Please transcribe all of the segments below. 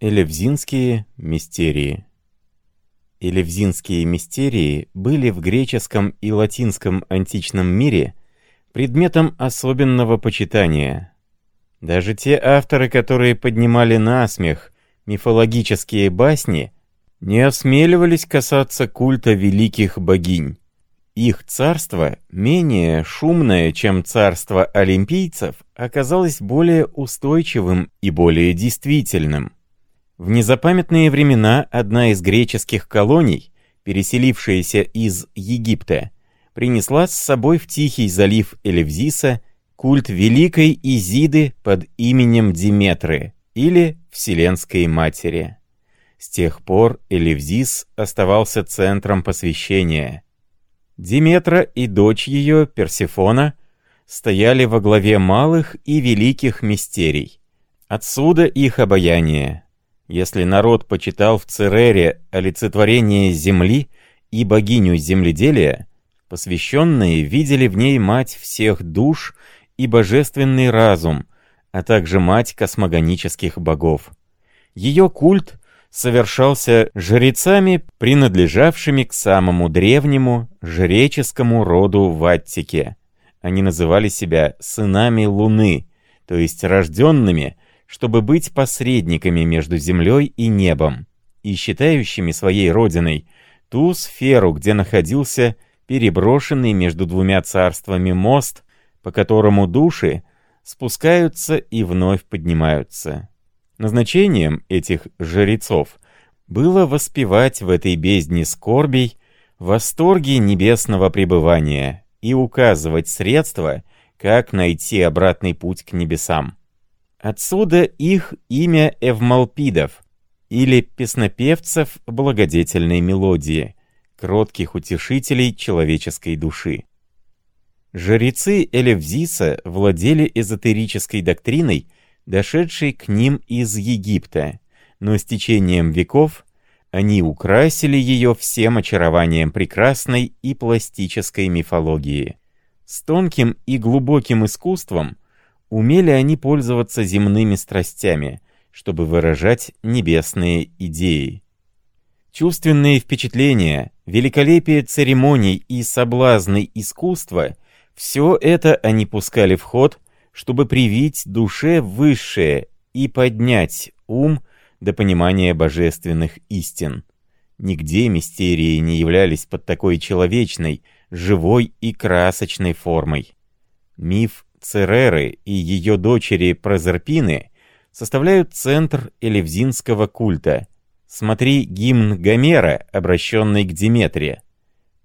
Элевзинские мистерии Элевзинские мистерии были в греческом и латинском античном мире предметом особенного почитания. Даже те авторы, которые поднимали на смех мифологические басни, не осмеливались касаться культа великих богинь. Их царство, менее шумное, чем царство олимпийцев, оказалось более устойчивым и более действительным. В незапамятные времена одна из греческих колоний, переселившаяся из Египта, принесла с собой в Тихий залив Элевзиса культ великой Изиды под именем Диметры или Вселенской Матери. С тех пор Элевзис оставался центром посвящения. Диметра и дочь ее, Персифона, стояли во главе малых и великих мистерий. Отсюда их обаяние. Если народ почитал в Церере олицетворение земли и богиню земледелия, посвященные видели в ней мать всех душ и божественный разум, а также мать космогонических богов. Ее культ совершался жрецами, принадлежавшими к самому древнему жреческому роду в Аттике. Они называли себя «сынами Луны», то есть рожденными – чтобы быть посредниками между землей и небом, и считающими своей родиной ту сферу, где находился переброшенный между двумя царствами мост, по которому души спускаются и вновь поднимаются. Назначением этих жрецов было воспевать в этой бездне скорбей восторги небесного пребывания и указывать средства, как найти обратный путь к небесам. Отсюда их имя Эвмалпидов, или песнопевцев благодетельной мелодии, кротких утешителей человеческой души. Жрецы Элевзиса владели эзотерической доктриной, дошедшей к ним из Египта, но с течением веков они украсили ее всем очарованием прекрасной и пластической мифологии. С тонким и глубоким искусством – Умели они пользоваться земными страстями, чтобы выражать небесные идеи. Чувственные впечатления, великолепие церемоний и соблазны искусства — все это они пускали в ход, чтобы привить душе высшее и поднять ум до понимания божественных истин. Нигде мистерии не являлись под такой человечной, живой и красочной формой. Миф Цереры и ее дочери Прозерпины составляют центр элевзинского культа. Смотри гимн Гомера, обращенный к Диметре.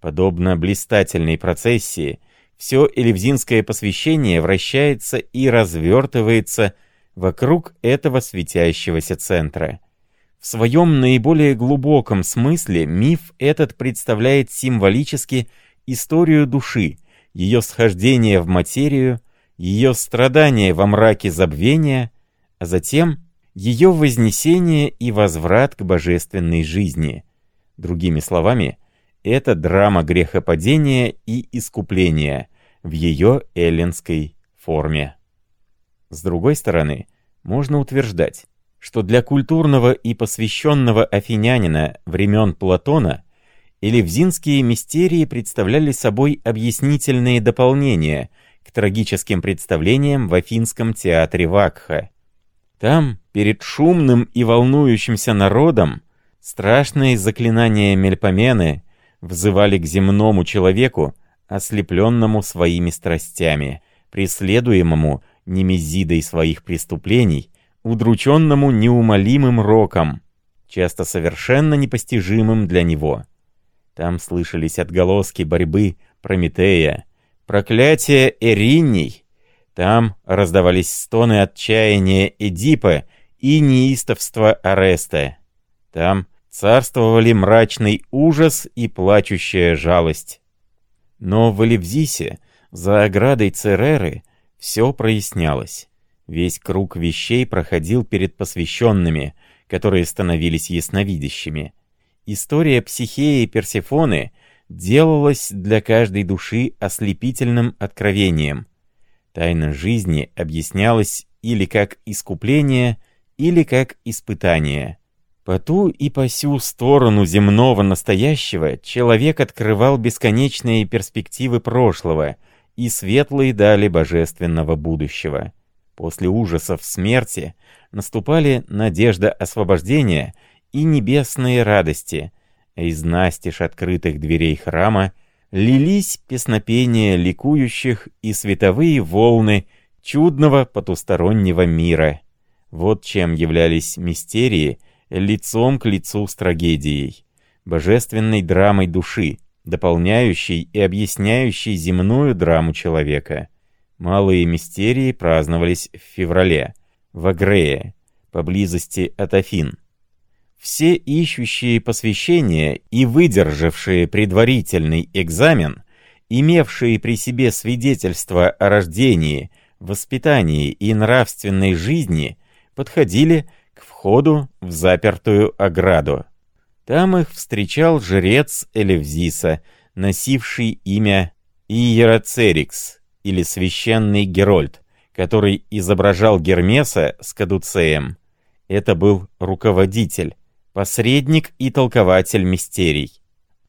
Подобно блистательной процессии, все элевзинское посвящение вращается и развертывается вокруг этого светящегося центра. В своем наиболее глубоком смысле миф этот представляет символически историю души, ее схождение в материю, ее страдания во мраке забвения, а затем ее вознесение и возврат к божественной жизни. Другими словами, это драма грехопадения и искупления в ее эллинской форме. С другой стороны, можно утверждать, что для культурного и посвященного афинянина времен Платона элевзинские мистерии представляли собой объяснительные дополнения – к трагическим представлениям в Афинском театре Вакха. Там, перед шумным и волнующимся народом, страшные заклинания Мельпомены взывали к земному человеку, ослепленному своими страстями, преследуемому немезидой своих преступлений, удрученному неумолимым роком, часто совершенно непостижимым для него. Там слышались отголоски борьбы Прометея, проклятие Эринний. Там раздавались стоны отчаяния Эдипа и неистовства Ареста. Там царствовали мрачный ужас и плачущая жалость. Но в Элевзисе, за оградой Цереры, все прояснялось. Весь круг вещей проходил перед посвященными, которые становились ясновидящими. История Психеи и Персефоны — делалось для каждой души ослепительным откровением. Тайна жизни объяснялась или как искупление, или как испытание. По ту и по сю сторону земного настоящего человек открывал бесконечные перспективы прошлого и светлые дали божественного будущего. После ужасов смерти наступали надежда освобождения и небесные радости, из настежь открытых дверей храма лились песнопения ликующих и световые волны чудного потустороннего мира. Вот чем являлись мистерии лицом к лицу с трагедией, божественной драмой души, дополняющей и объясняющей земную драму человека. Малые мистерии праздновались в феврале, в Агрее, поблизости от Афин. Все ищущие посвящения и выдержавшие предварительный экзамен, имевшие при себе свидетельство о рождении, воспитании и нравственной жизни, подходили к входу в запертую ограду. Там их встречал жрец Элевзиса, носивший имя Иероцерикс, или священный Герольд, который изображал Гермеса с Кадуцеем. Это был руководитель, посредник и толкователь мистерий.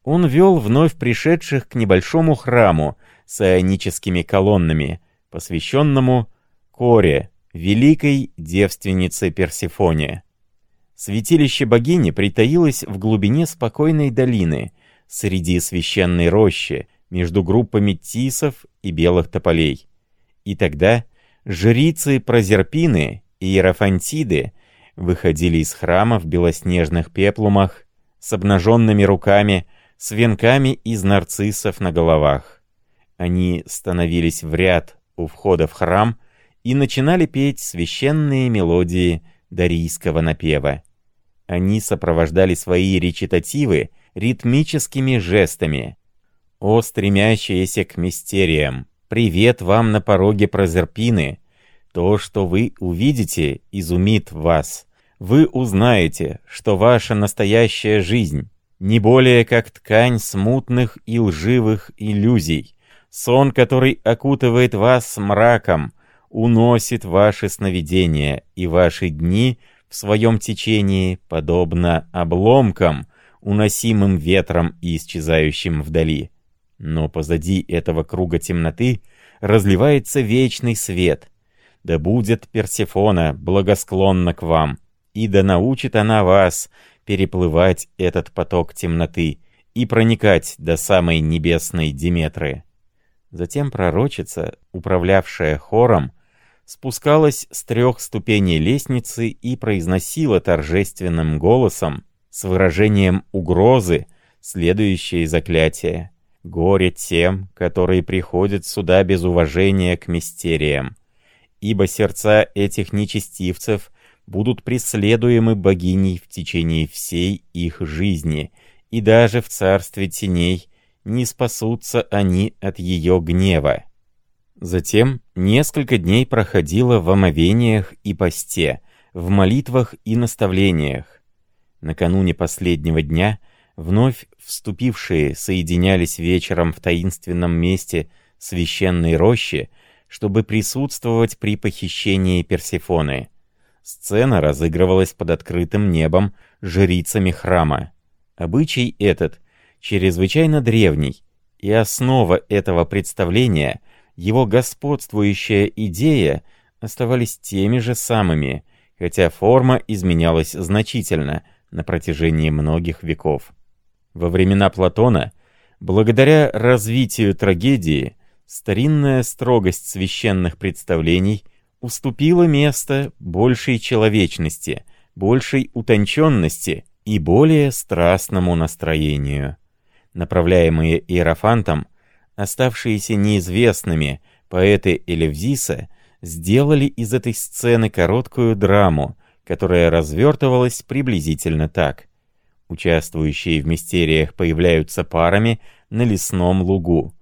Он вел вновь пришедших к небольшому храму с ионическими колоннами, посвященному Коре, великой девственнице Персифоне. Святилище богини притаилось в глубине спокойной долины, среди священной рощи, между группами тисов и белых тополей. И тогда жрицы Прозерпины и Ерофантиды выходили из храма в белоснежных пеплумах, с обнаженными руками, с венками из нарциссов на головах. Они становились в ряд у входа в храм и начинали петь священные мелодии дарийского напева. Они сопровождали свои речитативы ритмическими жестами. «О, стремящиеся к мистериям! Привет вам на пороге Прозерпины! То, что вы увидите, изумит вас. Вы узнаете, что ваша настоящая жизнь не более как ткань смутных и лживых иллюзий, сон, который окутывает вас мраком, уносит ваши сновидения, и ваши дни в своем течении подобно обломкам, уносимым ветром и исчезающим вдали. Но позади этого круга темноты разливается вечный свет — да будет Персефона благосклонна к вам, и да научит она вас переплывать этот поток темноты и проникать до самой небесной Диметры. Затем пророчица, управлявшая хором, спускалась с трех ступеней лестницы и произносила торжественным голосом, с выражением угрозы, следующее заклятие. «Горе тем, которые приходят сюда без уважения к мистериям ибо сердца этих нечестивцев будут преследуемы богиней в течение всей их жизни, и даже в царстве теней не спасутся они от ее гнева. Затем несколько дней проходило в омовениях и посте, в молитвах и наставлениях. Накануне последнего дня вновь вступившие соединялись вечером в таинственном месте священной рощи, чтобы присутствовать при похищении Персефоны. Сцена разыгрывалась под открытым небом жрицами храма. Обычай этот чрезвычайно древний, и основа этого представления, его господствующая идея, оставались теми же самыми, хотя форма изменялась значительно на протяжении многих веков. Во времена Платона, благодаря развитию трагедии, старинная строгость священных представлений уступила место большей человечности, большей утонченности и более страстному настроению. Направляемые Иерофантом, оставшиеся неизвестными поэты Элевзиса сделали из этой сцены короткую драму, которая развертывалась приблизительно так. Участвующие в мистериях появляются парами на лесном лугу.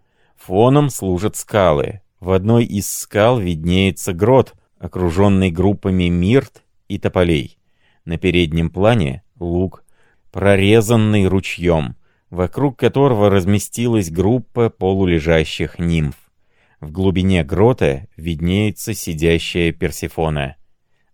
Фоном служат скалы. В одной из скал виднеется грот, окруженный группами мирт и тополей. На переднем плане — луг, прорезанный ручьем, вокруг которого разместилась группа полулежащих нимф. В глубине грота виднеется сидящая Персифона.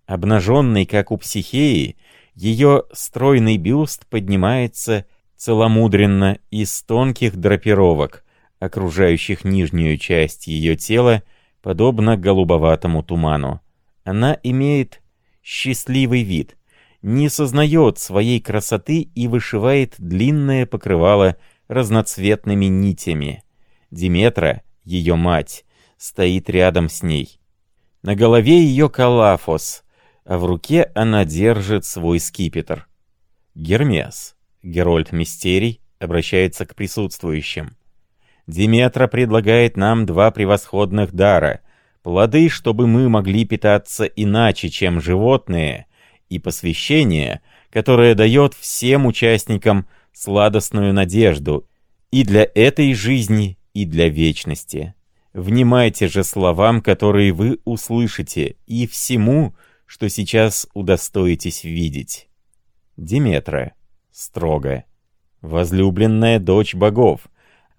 Обнаженный, как у психеи, ее стройный бюст поднимается целомудренно из тонких драпировок, окружающих нижнюю часть ее тела, подобно голубоватому туману. Она имеет счастливый вид, не сознает своей красоты и вышивает длинное покрывало разноцветными нитями. Диметра, ее мать, стоит рядом с ней. На голове ее калафос, а в руке она держит свой скипетр. Гермес, Герольд Мистерий, обращается к присутствующим. Диметра предлагает нам два превосходных дара — плоды, чтобы мы могли питаться иначе, чем животные, и посвящение, которое дает всем участникам сладостную надежду и для этой жизни, и для вечности. Внимайте же словам, которые вы услышите, и всему, что сейчас удостоитесь видеть. Диметра. Строго. Возлюбленная дочь богов,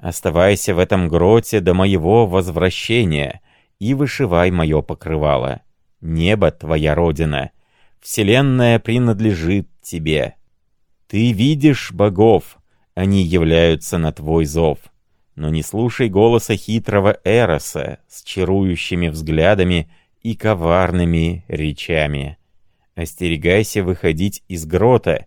оставайся в этом гроте до моего возвращения и вышивай мое покрывало. Небо — твоя родина. Вселенная принадлежит тебе. Ты видишь богов, они являются на твой зов. Но не слушай голоса хитрого Эроса с чарующими взглядами и коварными речами. Остерегайся выходить из грота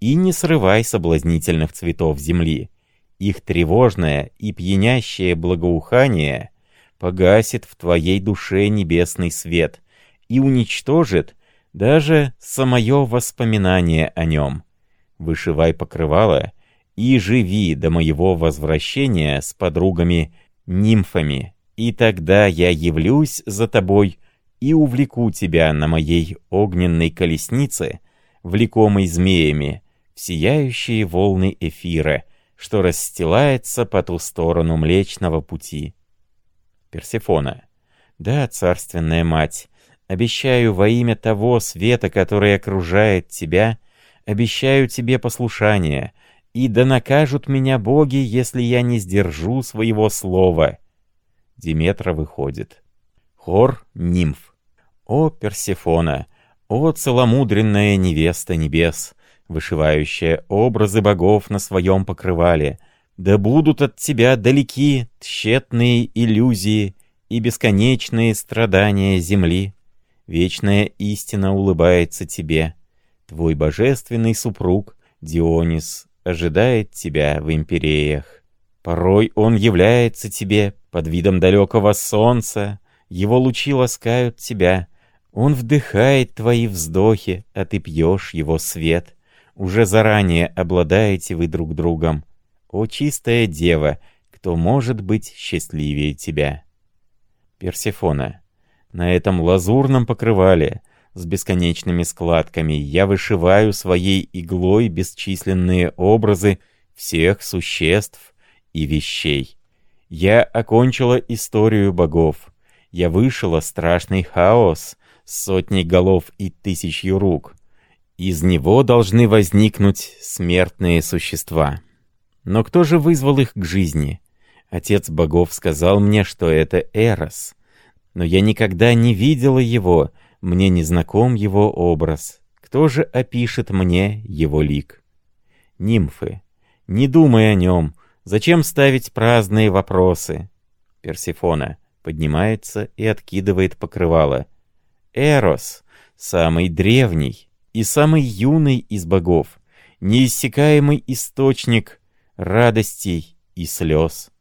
и не срывай соблазнительных цветов земли. Их тревожное и пьянящее благоухание погасит в твоей душе небесный свет и уничтожит даже самое воспоминание о нем. Вышивай покрывало и живи до моего возвращения с подругами-нимфами, и тогда я явлюсь за тобой и увлеку тебя на моей огненной колеснице, влекомой змеями, в сияющие волны эфира, что расстилается по ту сторону Млечного Пути. Персефона. Да, царственная мать, Обещаю во имя того света, который окружает тебя, обещаю тебе послушание, и да накажут меня боги, если я не сдержу своего слова». Диметра выходит. Хор нимф. О, Персефона! О, целомудренная невеста небес, вышивающая образы богов на своем покрывале! Да будут от тебя далеки тщетные иллюзии и бесконечные страдания земли. Вечная истина улыбается тебе. Твой божественный супруг, Дионис, ожидает тебя в империях. Порой он является тебе под видом далекого солнца, его лучи ласкают тебя. Он вдыхает твои вздохи, а ты пьешь его свет. Уже заранее обладаете вы друг другом. О, чистая дева, кто может быть счастливее тебя? Персефона. На этом лазурном покрывале с бесконечными складками я вышиваю своей иглой бесчисленные образы всех существ и вещей. Я окончила историю богов. Я вышила страшный хаос с сотней голов и тысячью рук. Из него должны возникнуть смертные существа. Но кто же вызвал их к жизни? Отец богов сказал мне, что это Эрос но я никогда не видела его, мне не знаком его образ. Кто же опишет мне его лик? Нимфы. Не думай о нем. Зачем ставить праздные вопросы? Персифона поднимается и откидывает покрывало. Эрос, самый древний и самый юный из богов, неиссякаемый источник радостей и слез.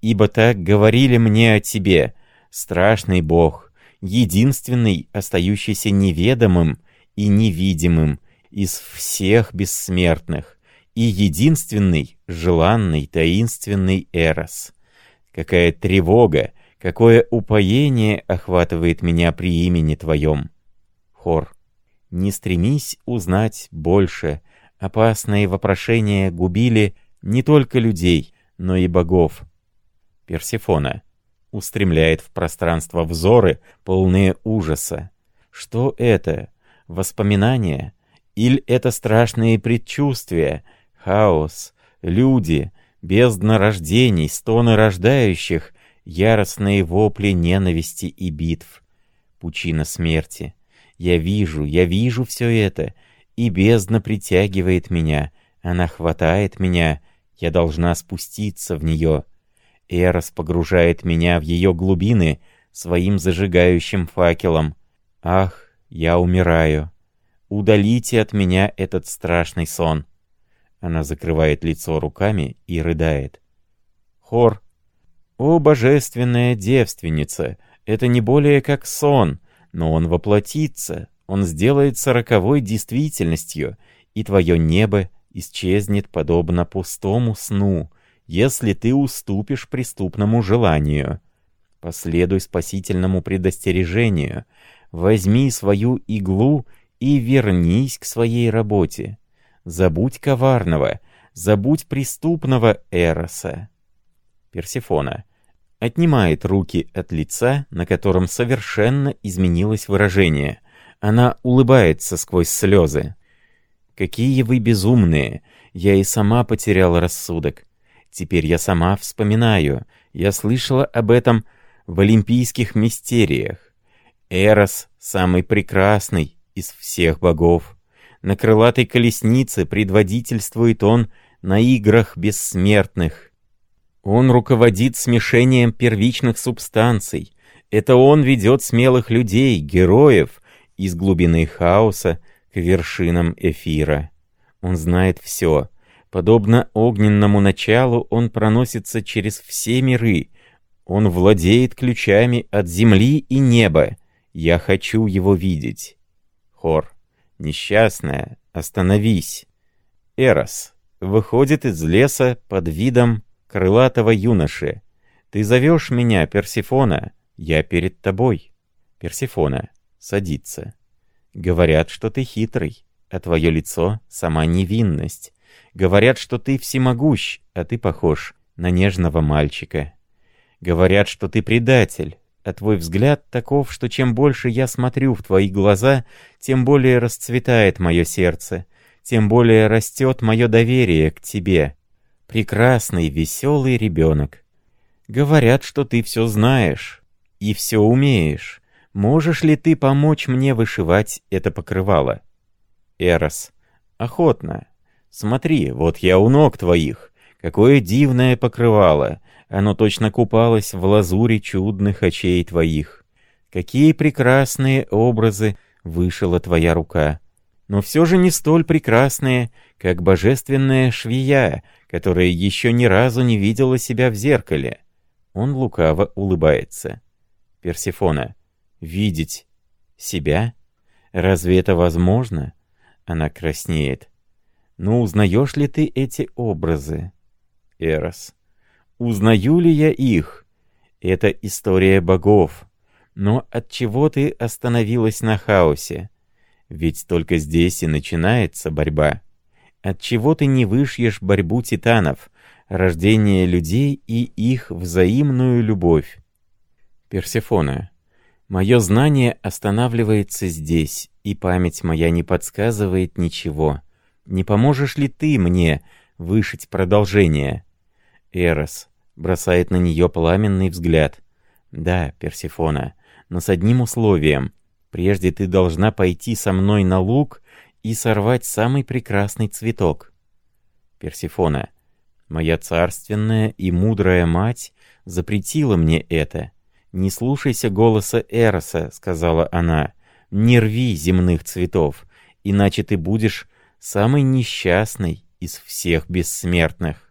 Ибо так говорили мне о тебе, страшный бог, единственный, остающийся неведомым и невидимым из всех бессмертных, и единственный, желанный, таинственный Эрос. Какая тревога, какое упоение охватывает меня при имени Твоем. Хор. Не стремись узнать больше. Опасные вопрошения губили не только людей, но и богов. Персифона устремляет в пространство взоры, полные ужаса. Что это? Воспоминания? Или это страшные предчувствия? Хаос? Люди? Бездна рождений, стоны рождающих, яростные вопли ненависти и битв? Пучина смерти? Я вижу, я вижу все это, и бездна притягивает меня, она хватает меня, я должна спуститься в нее. Эрос погружает меня в ее глубины своим зажигающим факелом. Ах, я умираю. Удалите от меня этот страшный сон. Она закрывает лицо руками и рыдает. Хор. О, божественная девственница! Это не более как сон, но он воплотится, он сделается роковой действительностью, и твое небо исчезнет подобно пустому сну, если ты уступишь преступному желанию. Последуй спасительному предостережению, возьми свою иглу и вернись к своей работе. Забудь коварного, забудь преступного Эроса. Персифона отнимает руки от лица, на котором совершенно изменилось выражение. Она улыбается сквозь слезы. «Какие вы безумные! Я и сама потеряла рассудок. Теперь я сама вспоминаю. Я слышала об этом в Олимпийских мистериях. Эрос — самый прекрасный из всех богов. На крылатой колеснице предводительствует он на играх бессмертных. Он руководит смешением первичных субстанций. Это он ведет смелых людей, героев, из глубины хаоса к вершинам эфира. Он знает все. Подобно огненному началу, он проносится через все миры. Он владеет ключами от земли и неба. Я хочу его видеть. Хор. Несчастная, остановись. Эрос выходит из леса под видом крылатого юноши. «Ты зовешь меня, Персифона? Я перед тобой». Персифона садится. «Говорят, что ты хитрый, а твое лицо — сама невинность. Говорят, что ты всемогущ, а ты похож на нежного мальчика. Говорят, что ты предатель, а твой взгляд таков, что чем больше я смотрю в твои глаза, тем более расцветает мое сердце, тем более растет мое доверие к тебе прекрасный, веселый ребенок. Говорят, что ты все знаешь и все умеешь. Можешь ли ты помочь мне вышивать это покрывало? Эрос. Охотно. Смотри, вот я у ног твоих. Какое дивное покрывало. Оно точно купалось в лазуре чудных очей твоих. Какие прекрасные образы вышила твоя рука. Но все же не столь прекрасные, как божественная швея, которая еще ни разу не видела себя в зеркале. Он лукаво улыбается. Персифона. Видеть себя? Разве это возможно? Она краснеет. Ну, узнаешь ли ты эти образы? Эрос. Узнаю ли я их? Это история богов. Но от чего ты остановилась на хаосе? Ведь только здесь и начинается борьба. Отчего ты не вышьешь борьбу титанов, рождение людей и их взаимную любовь? Персефона. Мое знание останавливается здесь, и память моя не подсказывает ничего. Не поможешь ли ты мне вышить продолжение? Эрос бросает на нее пламенный взгляд. Да, Персефона, но с одним условием. Прежде ты должна пойти со мной на луг и сорвать самый прекрасный цветок. Персифона, моя царственная и мудрая мать запретила мне это. «Не слушайся голоса Эроса», — сказала она, — «не рви земных цветов, иначе ты будешь самый несчастный из всех бессмертных».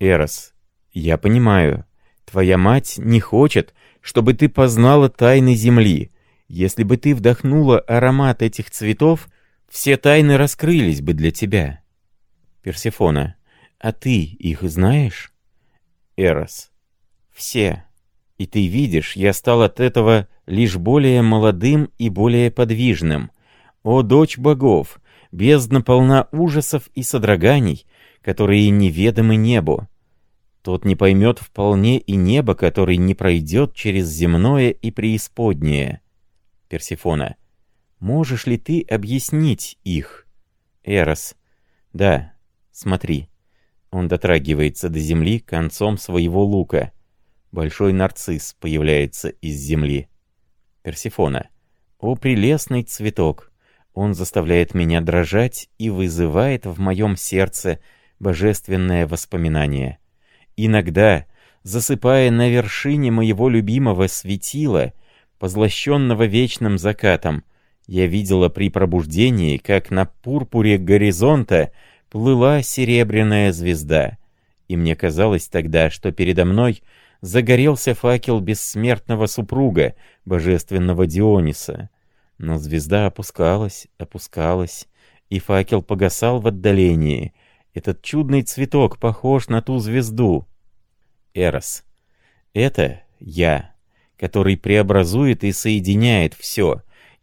Эрос, я понимаю, твоя мать не хочет, чтобы ты познала тайны земли. Если бы ты вдохнула аромат этих цветов, все тайны раскрылись бы для тебя. Персефона, а ты их знаешь? Эрос, все. И ты видишь, я стал от этого лишь более молодым и более подвижным. О, дочь богов, бездна полна ужасов и содроганий, которые неведомы небу. Тот не поймет вполне и небо, который не пройдет через земное и преисподнее. Персефона, Можешь ли ты объяснить их? Эрос. Да, смотри. Он дотрагивается до земли концом своего лука. Большой нарцисс появляется из земли. Персифона. О, прелестный цветок! Он заставляет меня дрожать и вызывает в моем сердце божественное воспоминание. Иногда, засыпая на вершине моего любимого светила, позлощенного вечным закатом, я видела при пробуждении, как на пурпуре горизонта плыла серебряная звезда, и мне казалось тогда, что передо мной загорелся факел бессмертного супруга, божественного Диониса. Но звезда опускалась, опускалась, и факел погасал в отдалении. Этот чудный цветок похож на ту звезду. Эрос. Это я, который преобразует и соединяет все.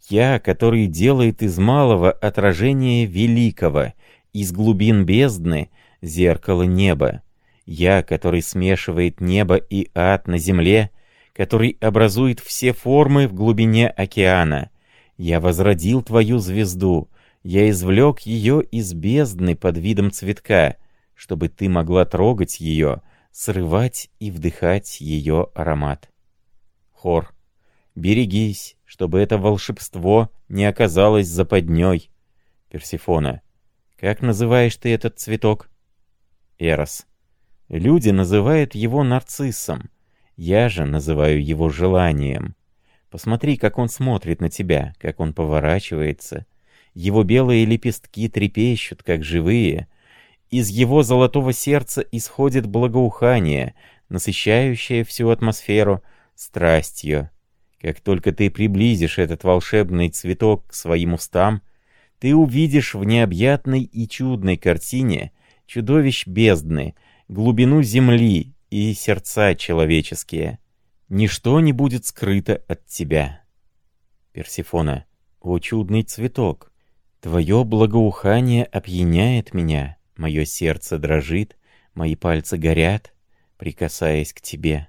Я, который делает из малого отражение великого, из глубин бездны зеркало неба. Я, который смешивает небо и ад на земле, который образует все формы в глубине океана. Я возродил твою звезду, я извлек ее из бездны под видом цветка, чтобы ты могла трогать ее, срывать и вдыхать ее аромат. Хор. Берегись, чтобы это волшебство не оказалось западней. Персифона. Как называешь ты этот цветок? Эрос. Люди называют его нарциссом. Я же называю его желанием. Посмотри, как он смотрит на тебя, как он поворачивается. Его белые лепестки трепещут, как живые. Из его золотого сердца исходит благоухание, насыщающее всю атмосферу страстью. Как только ты приблизишь этот волшебный цветок к своим устам, ты увидишь в необъятной и чудной картине чудовищ бездны — глубину земли и сердца человеческие. Ничто не будет скрыто от тебя. Персифона, о чудный цветок, твое благоухание опьяняет меня, мое сердце дрожит, мои пальцы горят, прикасаясь к тебе.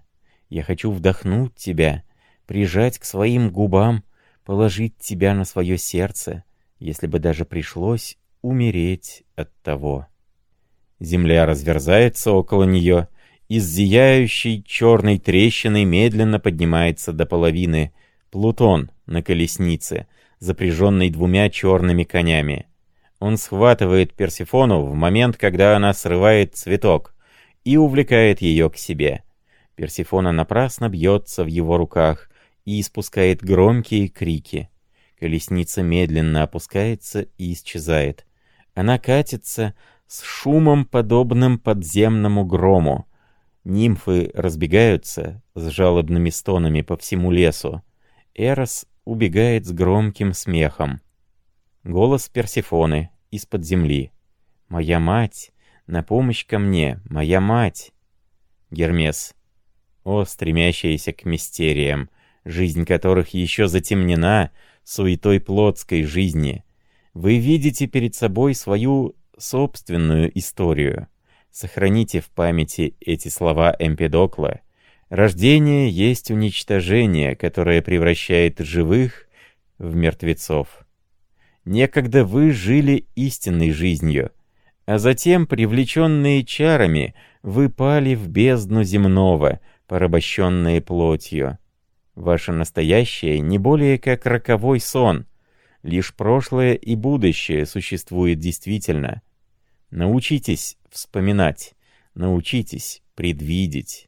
Я хочу вдохнуть тебя, прижать к своим губам, положить тебя на свое сердце, если бы даже пришлось умереть от того. Земля разверзается около нее, из зияющей черной трещины медленно поднимается до половины Плутон на колеснице, запряженной двумя черными конями. Он схватывает Персифону в момент, когда она срывает цветок, и увлекает ее к себе. Персифона напрасно бьется в его руках и испускает громкие крики. Колесница медленно опускается и исчезает. Она катится, с шумом, подобным подземному грому. Нимфы разбегаются с жалобными стонами по всему лесу. Эрос убегает с громким смехом. Голос Персифоны из-под земли. «Моя мать! На помощь ко мне! Моя мать!» Гермес. О, стремящиеся к мистериям, жизнь которых еще затемнена суетой плотской жизни. Вы видите перед собой свою собственную историю. Сохраните в памяти эти слова Эмпедокла. Рождение есть уничтожение, которое превращает живых в мертвецов. Некогда вы жили истинной жизнью, а затем, привлеченные чарами, вы пали в бездну земного, порабощенные плотью. Ваше настоящее не более как роковой сон. Лишь прошлое и будущее существует действительно. Научитесь вспоминать, научитесь предвидеть.